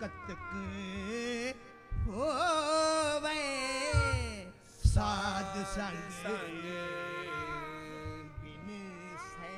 कतक हो साध संग बिन सै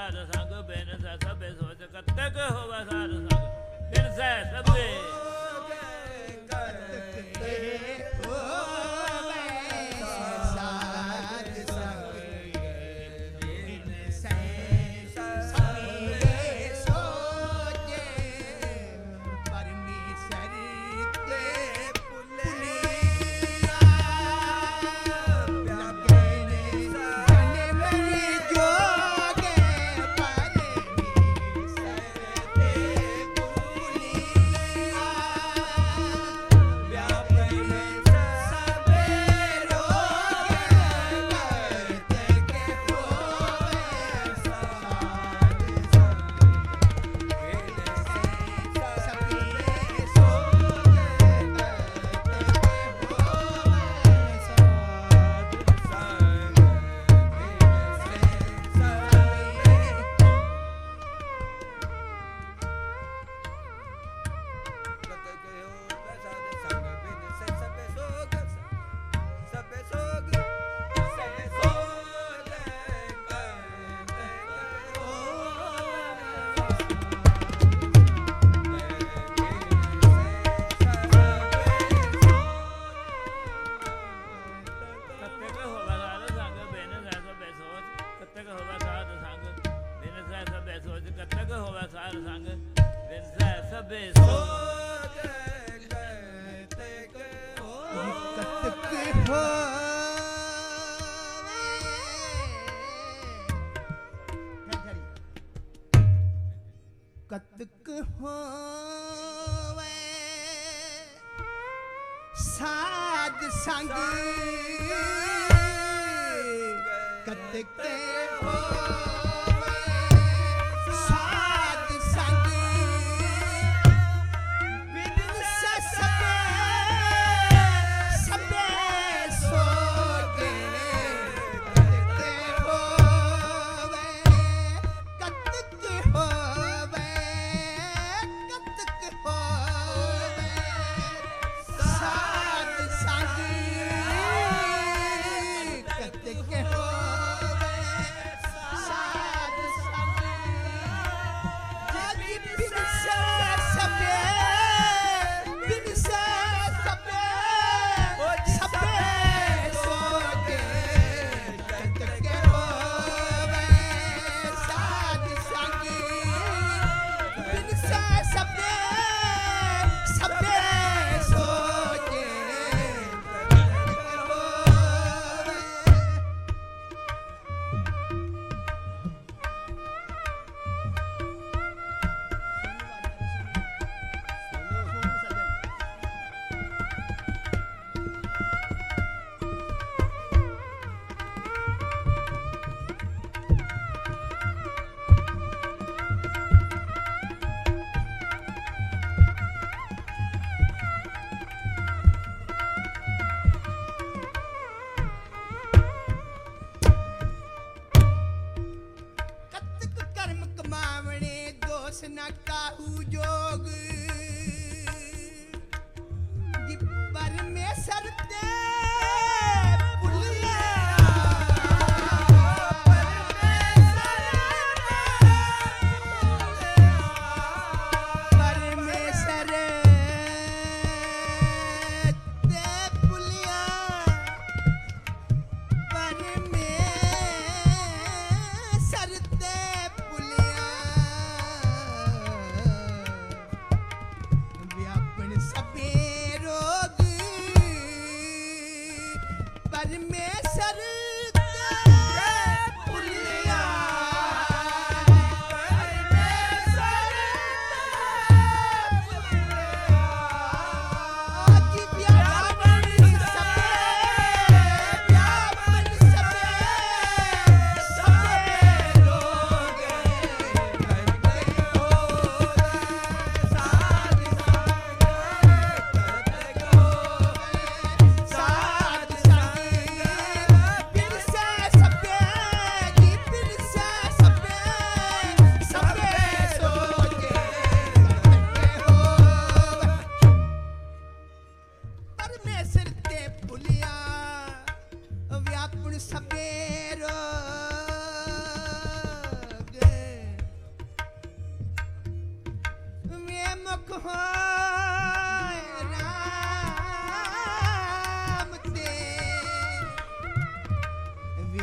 ਸਾਧ ਸੰਗ ਬਿਨ ਸਭ ਸੋਚ ਕੱਤਕ ਹੋਵਾ ਸਾਧ ਸੰਗ। ਬਿਨ ਸਹਿ ਸਭੇ।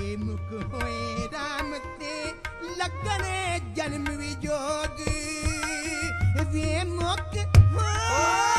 ਹੋਏ ਮੁਖ ਹੋਏ RAM ਤੇ ਲੱਗਣੇ ਜਨਮ ਵੀ ਜੋਗ ਵੇ ਮੁਖ ਹੋਏ।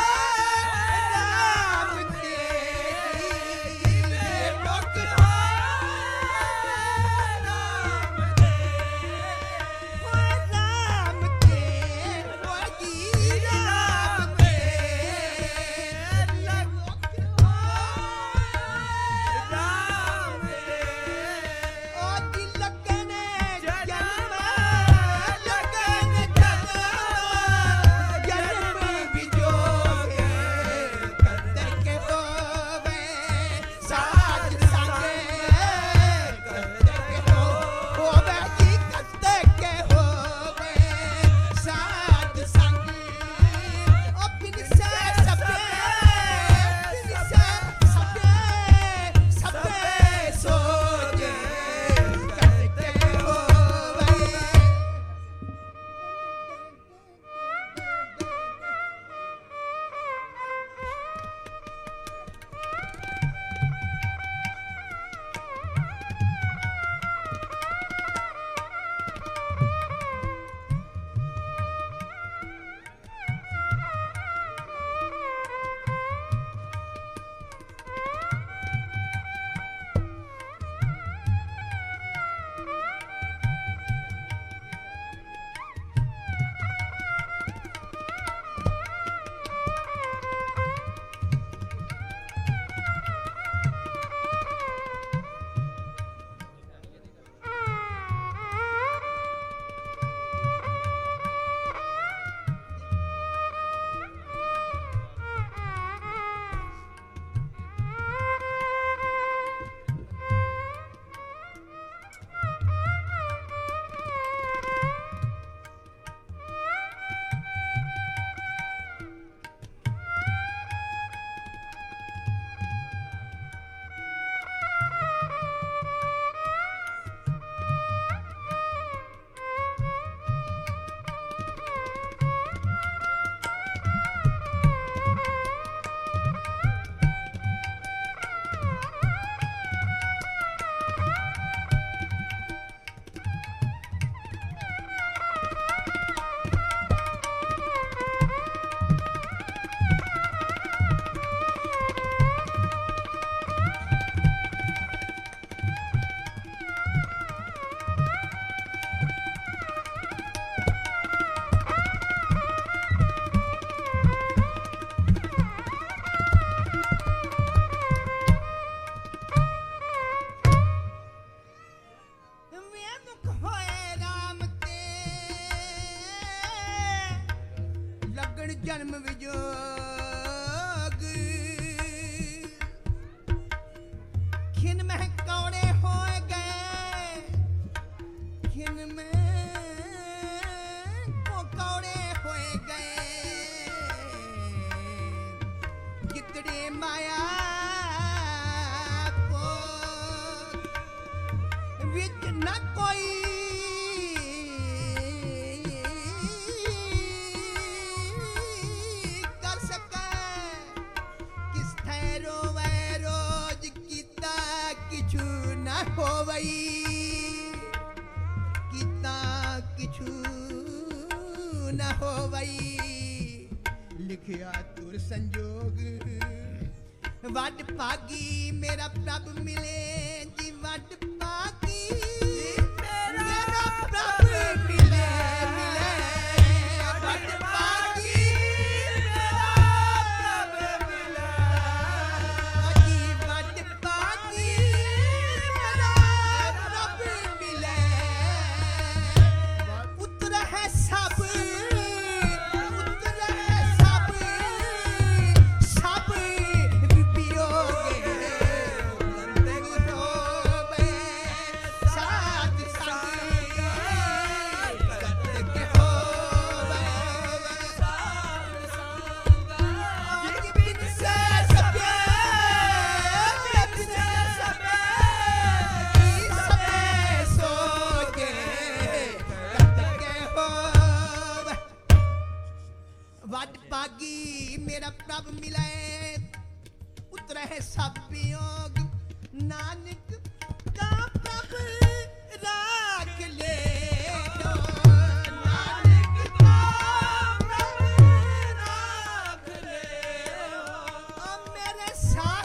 வாட்டு பாகி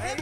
Hey,